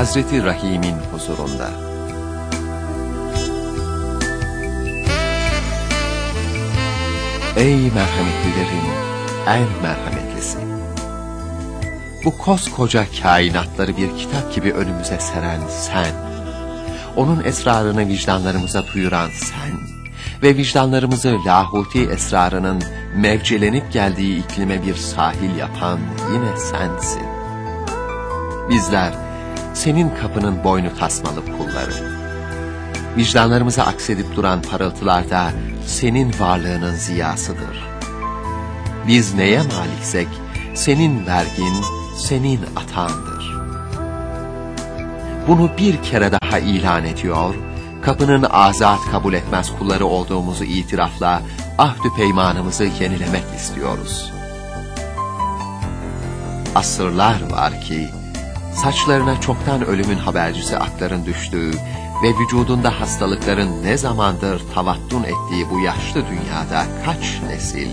Hazreti Rahim'in huzurunda. Ey merhametlilerin en merhametlisi. Bu koskoca kainatları bir kitap gibi önümüze seren sen. Onun esrarını vicdanlarımıza duyuran sen. Ve vicdanlarımızı lahuti esrarının mevcelenip geldiği iklime bir sahil yapan yine sensin. Bizler senin kapının boynu tasmalı kulları. Vicdanlarımıza aksedip duran parıltılarda senin varlığının ziyasıdır. Biz neye maliksek senin vergin, senin atandır. Bunu bir kere daha ilan ediyor, kapının azat kabul etmez kulları olduğumuzu itirafla ahdü peymanımızı yenilemek istiyoruz. Asırlar var ki, saçlarına çoktan ölümün habercisi akların düştüğü ve vücudunda hastalıkların ne zamandır tavattun ettiği bu yaşlı dünyada kaç nesil,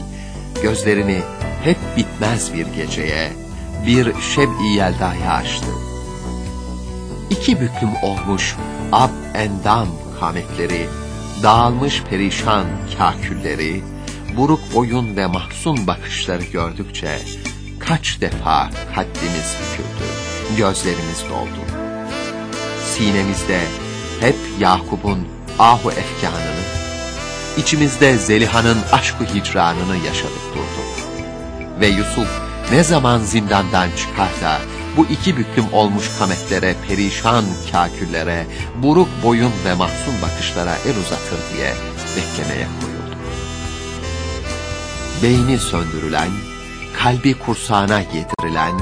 gözlerini hep bitmez bir geceye, bir şeb-i yeldaya açtı. İki büklüm olmuş ab endam kametleri, dağılmış perişan kakülleri, buruk boyun ve mahzun bakışları gördükçe kaç defa kaddimiz büküldü, gözlerimiz doldu. Sinemizde hep Yakup'un ahu efkanını, içimizde Zeliha'nın aşkı hicranını yaşadık durduk. Ve Yusuf ne zaman zindandan çıkar da bu iki büklüm olmuş kametlere, perişan kaküllere, buruk boyun ve mahzun bakışlara el uzatır diye beklemeye koyuldu. Beyni söndürülen, kalbi kursağına yedirilen,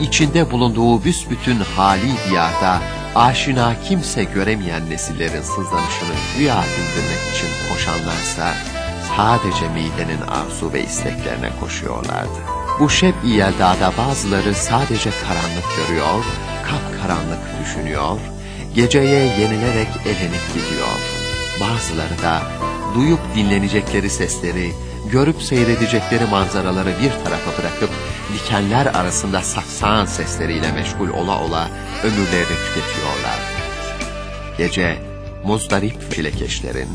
içinde bulunduğu büsbütün hali diyarda aşina kimse göremeyen nesillerin sızlanışını rüya dindirmek için koşanlarsa sadece midenin arzu ve isteklerine koşuyorlardı. Bu şeb-i yeldada bazıları sadece karanlık görüyor, kapkaranlık düşünüyor, geceye yenilerek elenip gidiyor. Bazıları da duyup dinlenecekleri sesleri, görüp seyredecekleri manzaraları bir tarafa bırakıp dikenler arasında saksağın sesleriyle meşgul ola ola ömürlerini tüketiyorlar. Gece muzdarip filekeşlerin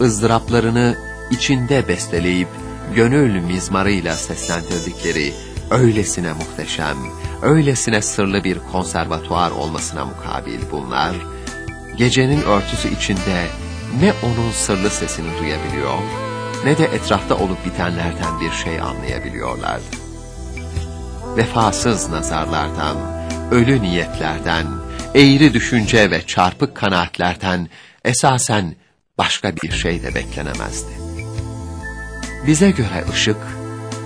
ızdıraplarını içinde besteleyip gönül mizmarıyla seslendirdikleri öylesine muhteşem, öylesine sırlı bir konservatuar olmasına mukabil bunlar, gecenin örtüsü içinde ne onun sırlı sesini duyabiliyor, ne de etrafta olup bitenlerden bir şey anlayabiliyorlardı. Vefasız nazarlardan, ölü niyetlerden, eğri düşünce ve çarpık kanaatlerden esasen başka bir şey de beklenemezdi. Bize göre ışık,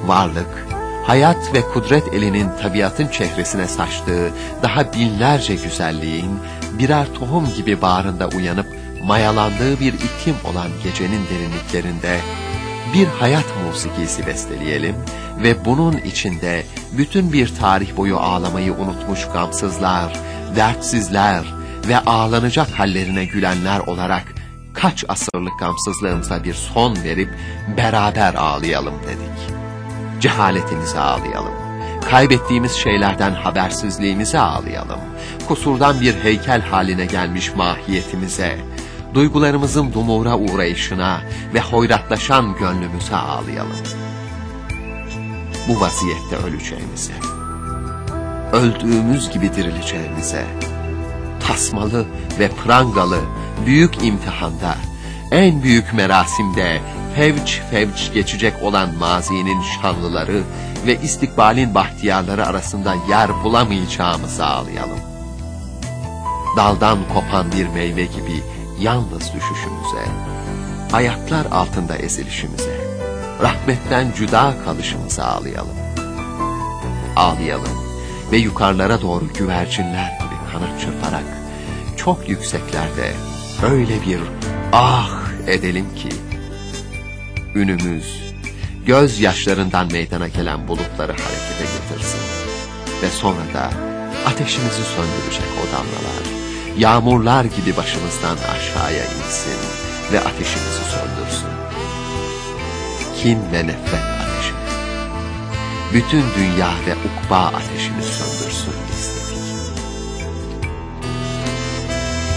varlık, hayat ve kudret elinin tabiatın çehresine saçtığı daha binlerce güzelliğin birer tohum gibi bağrında uyanıp mayalandığı bir iklim olan gecenin derinliklerinde bir hayat musikisi besteleyelim ve bunun içinde bütün bir tarih boyu ağlamayı unutmuş gamsızlar, dertsizler ve ağlanacak hallerine gülenler olarak kaç asırlık gamsızlığımıza bir son verip beraber ağlayalım dedik. Cehaletimize ağlayalım. Kaybettiğimiz şeylerden habersizliğimize ağlayalım. Kusurdan bir heykel haline gelmiş mahiyetimize, duygularımızın dumura uğrayışına ve hoyratlaşan gönlümüze ağlayalım. Bu vaziyette öleceğimize, öldüğümüz gibi dirileceğimize, tasmalı ve prangalı büyük imtihanda, en büyük merasimde fevç fevç geçecek olan mazinin şanlıları ve istikbalin bahtiyarları arasında yer bulamayacağımızı ağlayalım. Daldan kopan bir meyve gibi yalnız düşüşümüze, ayaklar altında ezilişimize, rahmetten cüda kalışımıza ağlayalım. Ağlayalım ve yukarılara doğru güvercinler gibi kanat çırparak, çok yükseklerde öyle bir ah edelim ki, ünümüz, gözyaşlarından meydana gelen bulutları harekete getirsin. Ve sonra da ateşimizi söndürecek o damlalar, yağmurlar gibi başımızdan aşağıya insin ve ateşimizi söndürsün. Kin ve nefret ateşimiz. Bütün dünya ve ukba ateşini söndürsün istedik.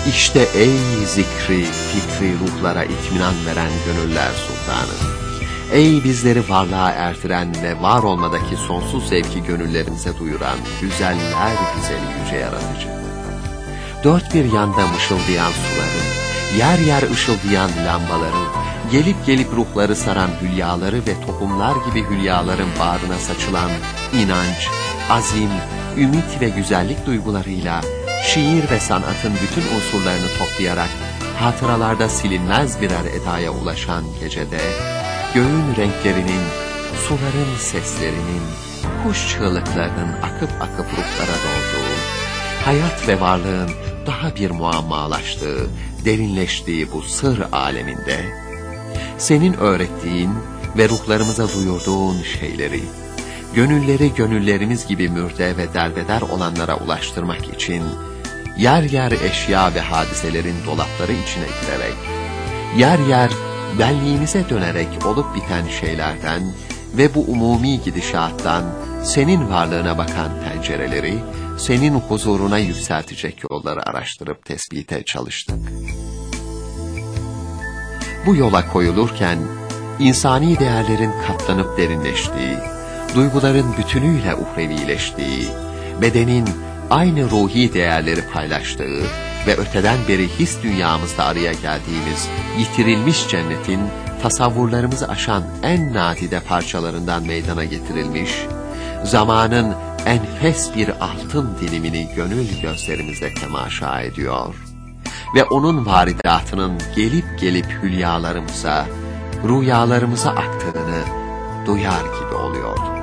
İşte ey zikri, fikri ruhlara itminan veren gönüller sultanı. Ey bizleri varlığa erdiren ve var olmadaki sonsuz zevki gönüllerimize duyuran güzeller güzeli yüce yaratıcı. Dört bir yanda mışıldayan suları, yer yer ışıldayan lambaları, gelip gelip ruhları saran hülyaları ve tohumlar gibi hülyaların bağrına saçılan inanç, azim, ümit ve güzellik duygularıyla şiir ve sanatın bütün unsurlarını toplayarak hatıralarda silinmez birer edaya ulaşan gecede, göğün renklerinin, suların seslerinin, kuş çığlıklarının akıp akıp ruhlara dolduğu, hayat ve varlığın daha bir muammalaştığı, derinleştiği bu sır aleminde, senin öğrettiğin ve ruhlarımıza duyurduğun şeyleri, gönülleri gönüllerimiz gibi mürde ve derbeder olanlara ulaştırmak için, yer yer eşya ve hadiselerin dolapları içine girerek, yer yer benliğimize dönerek olup biten şeylerden ve bu umumi gidişattan senin varlığına bakan pencereleri, senin huzuruna yükseltecek yolları araştırıp tespite çalıştık. Bu yola koyulurken, insani değerlerin katlanıp derinleştiği, duyguların bütünüyle uhrevileştiği, bedenin aynı ruhi değerleri paylaştığı ve öteden beri his dünyamızda araya geldiğimiz yitirilmiş cennetin tasavvurlarımızı aşan en nadide parçalarından meydana getirilmiş, zamanın enfes bir altın dilimini gönül gözlerimizde temaşa ediyor ve onun varidatının gelip gelip hülyalarımıza, rüyalarımıza aktığını duyar gibi oluyorduk.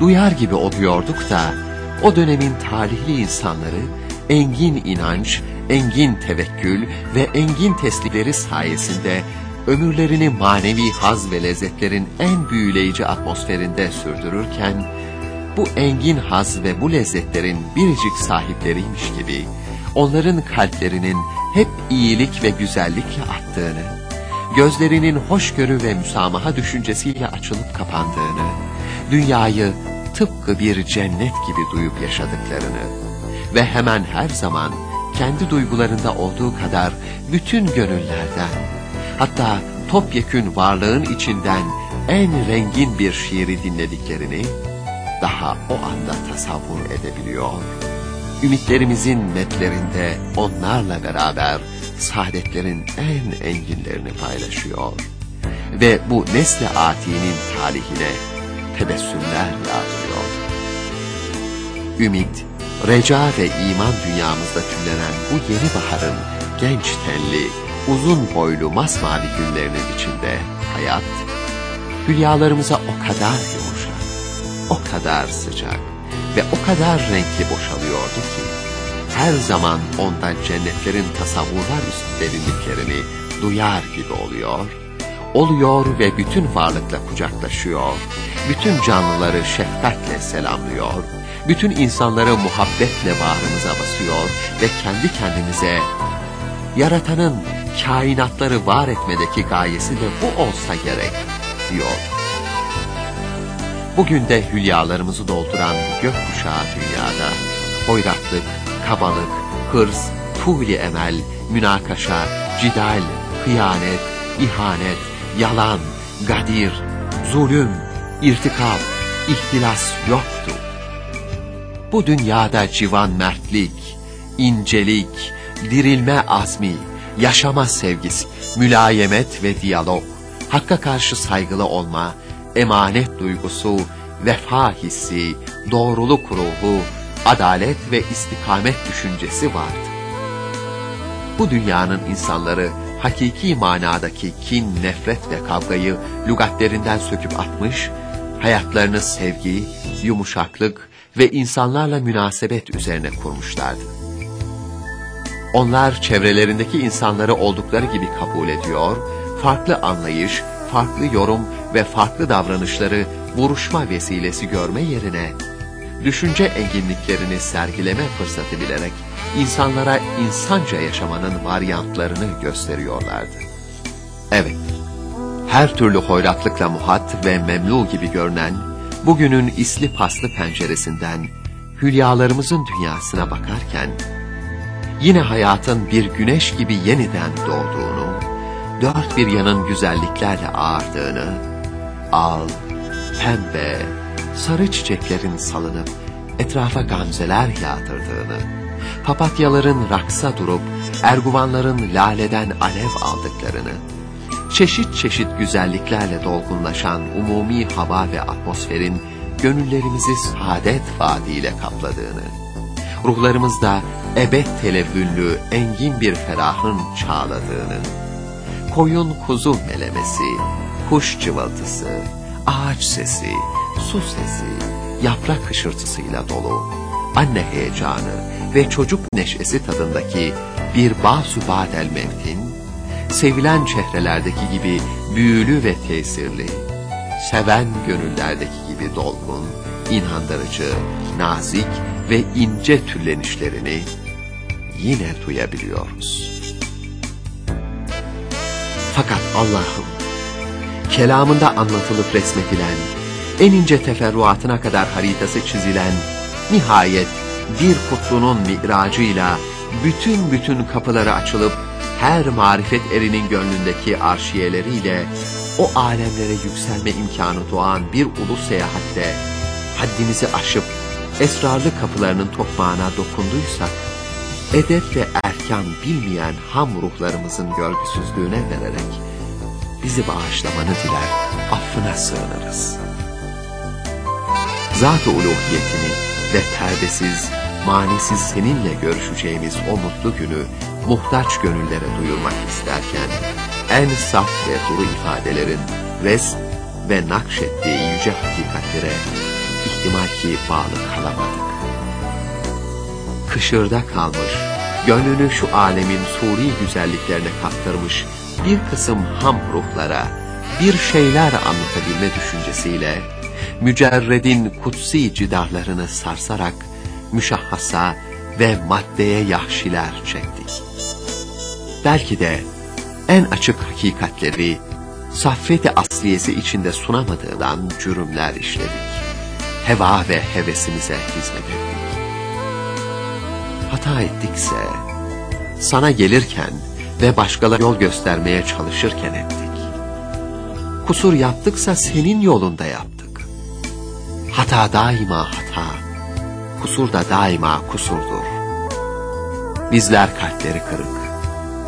Duyar gibi oluyorduk da o dönemin talihli insanları engin inanç, engin tevekkül ve engin teslimleri sayesinde ömürlerini manevi haz ve lezzetlerin en büyüleyici atmosferinde sürdürürken, bu engin haz ve bu lezzetlerin biricik sahipleriymiş gibi, onların kalplerinin hep iyilik ve güzellikle attığını, gözlerinin hoşgörü ve müsamaha düşüncesiyle açılıp kapandığını, dünyayı tıpkı bir cennet gibi duyup yaşadıklarını, ve hemen her zaman kendi duygularında olduğu kadar bütün gönüllerden, hatta topyekün varlığın içinden en rengin bir şiiri dinlediklerini daha o anda tasavvur edebiliyor. Ümitlerimizin metlerinde onlarla beraber saadetlerin en enginlerini paylaşıyor. Ve bu nesle atinin talihine tebessümler yağdırıyor. Ümit, reca ve iman dünyamızda tümlenen bu yeni baharın genç tenli, uzun boylu masmavi günlerinin içinde hayat, hülyalarımıza o kadar yumuşak, o kadar sıcak ve o kadar renkli boşalıyordu ki, her zaman ondan cennetlerin tasavvurlar üstü derinliklerini duyar gibi oluyor, oluyor ve bütün varlıkla kucaklaşıyor, bütün canlıları şefkatle selamlıyor, bütün insanları muhabbetle bağrımıza basıyor ve kendi kendimize yaratanın kainatları var etmedeki gayesi de bu olsa gerek diyor. Bugün de hülyalarımızı dolduran bu gökkuşağı dünyada hoyratlık, kabalık, hırs, tuğli emel, münakaşa, cidal, hıyanet, ihanet, yalan, gadir, zulüm, irtikap, ihtilas yoktu. Bu dünyada civan mertlik, incelik, dirilme azmi, yaşama sevgisi, mülayemet ve diyalog, hakka karşı saygılı olma, emanet duygusu, vefa hissi, doğruluk ruhu, adalet ve istikamet düşüncesi vardı. Bu dünyanın insanları hakiki manadaki kin, nefret ve kavgayı lügatlerinden söküp atmış, hayatlarını sevgi, yumuşaklık ve insanlarla münasebet üzerine kurmuşlardı. Onlar çevrelerindeki insanları oldukları gibi kabul ediyor, farklı anlayış, farklı yorum ve farklı davranışları vuruşma vesilesi görme yerine, düşünce enginliklerini sergileme fırsatı bilerek insanlara insanca yaşamanın varyantlarını gösteriyorlardı. Evet, her türlü hoyratlıkla muhat ve memlu gibi görünen bugünün isli paslı penceresinden hülyalarımızın dünyasına bakarken, yine hayatın bir güneş gibi yeniden doğduğunu, dört bir yanın güzelliklerle ağardığını, al, pembe, sarı çiçeklerin salınıp etrafa gamzeler yağdırdığını, papatyaların raksa durup erguvanların laleden alev aldıklarını, çeşit çeşit güzelliklerle dolgunlaşan umumi hava ve atmosferin gönüllerimizi saadet vaadiyle kapladığını, ruhlarımızda ebed televvüllü engin bir ferahın çağladığını, koyun kuzu melemesi, kuş cıvıltısı, ağaç sesi, su sesi, yaprak hışırtısıyla dolu, anne heyecanı ve çocuk neşesi tadındaki bir bazı badel mevtin, sevilen çehrelerdeki gibi büyülü ve tesirli, seven gönüllerdeki gibi dolgun, inandırıcı, nazik ve ince türlenişlerini yine duyabiliyoruz. Fakat Allah'ım, kelamında anlatılıp resmedilen, en ince teferruatına kadar haritası çizilen, nihayet bir kutlunun miracıyla bütün bütün kapıları açılıp her marifet erinin gönlündeki arşiyeleriyle o alemlere yükselme imkanı doğan bir ulu seyahatte haddimizi aşıp esrarlı kapılarının tokmağına dokunduysak, edep ve erkan bilmeyen ham ruhlarımızın görgüsüzlüğüne vererek bizi bağışlamanı diler, affına sığınırız. Zat-ı uluhiyetini ve perdesiz, manisiz seninle görüşeceğimiz o mutlu günü muhtaç gönüllere duyurmak isterken, en saf ve duru ifadelerin res ve nakşettiği yüce hakikatlere ihtimal ki bağlı kalamadık. Kışırda kalmış, gönlünü şu alemin suri güzelliklerine kaptırmış bir kısım ham ruhlara bir şeyler anlatabilme düşüncesiyle, mücerredin kutsi cidarlarını sarsarak, müşahhasa ve maddeye yahşiler çektik. Belki de en açık hakikatleri saffeti asliyesi içinde sunamadığından cürümler işledik. Heva ve hevesimize hizmet ettik. Hata ettikse sana gelirken ve başkaları yol göstermeye çalışırken ettik. Kusur yaptıksa senin yolunda yaptık. Hata daima hata, kusur da daima kusurdur. Bizler kalpleri kırık,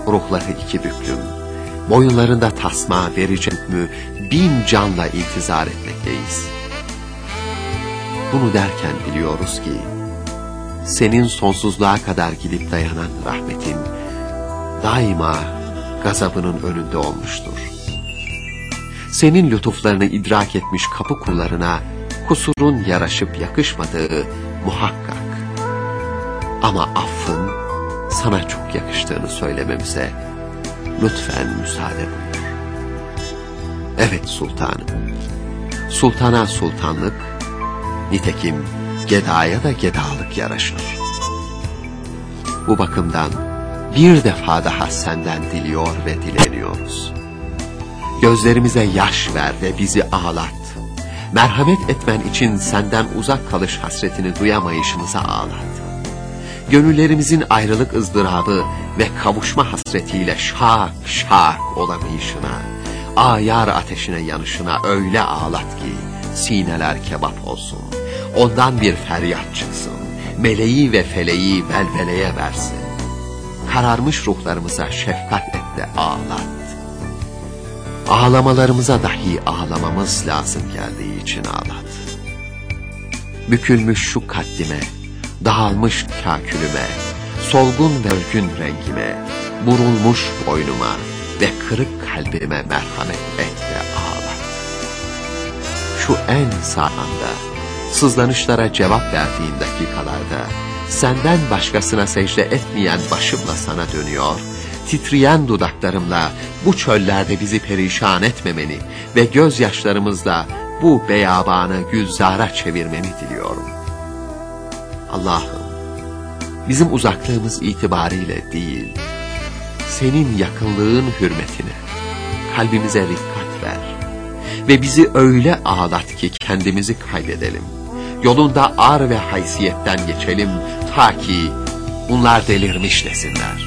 ruhları iki büklüm, boyunlarında tasma verecek mü bin canla iltizar etmekteyiz. Bunu derken biliyoruz ki, senin sonsuzluğa kadar gidip dayanan rahmetin, daima gazabının önünde olmuştur. Senin lütuflarını idrak etmiş kapı kullarına, kusurun yaraşıp yakışmadığı muhakkak. Ama affın, sana çok yakıştığını söylememize lütfen müsaade buyur. Evet sultanım, sultana sultanlık, nitekim gedaya da gedalık yaraşır. Bu bakımdan bir defa daha senden diliyor ve dileniyoruz. Gözlerimize yaş ver ve bizi ağlat. Merhamet etmen için senden uzak kalış hasretini duyamayışımıza ağlat gönüllerimizin ayrılık ızdırabı ve kavuşma hasretiyle şak şak olamayışına, ayar ateşine yanışına öyle ağlat ki sineler kebap olsun. Ondan bir feryat çıksın, meleği ve feleği velveleye versin. Kararmış ruhlarımıza şefkat et de ağlat. Ağlamalarımıza dahi ağlamamız lazım geldiği için ağlat. Bükülmüş şu kaddime, dağılmış kakülüme, solgun ve örgün rengime, burulmuş boynuma ve kırık kalbime merhamet et ve ağlat. Şu en sağında, sızlanışlara cevap verdiğin dakikalarda, senden başkasına secde etmeyen başımla sana dönüyor, titreyen dudaklarımla bu çöllerde bizi perişan etmemeni ve gözyaşlarımızla bu beyabanı gülzara çevirmeni diliyorum. Allah'ım, bizim uzaklığımız itibariyle değil, senin yakınlığın hürmetine kalbimize rikkat ver ve bizi öyle ağlat ki kendimizi kaybedelim. Yolunda ar ve haysiyetten geçelim ta ki bunlar delirmiş desinler.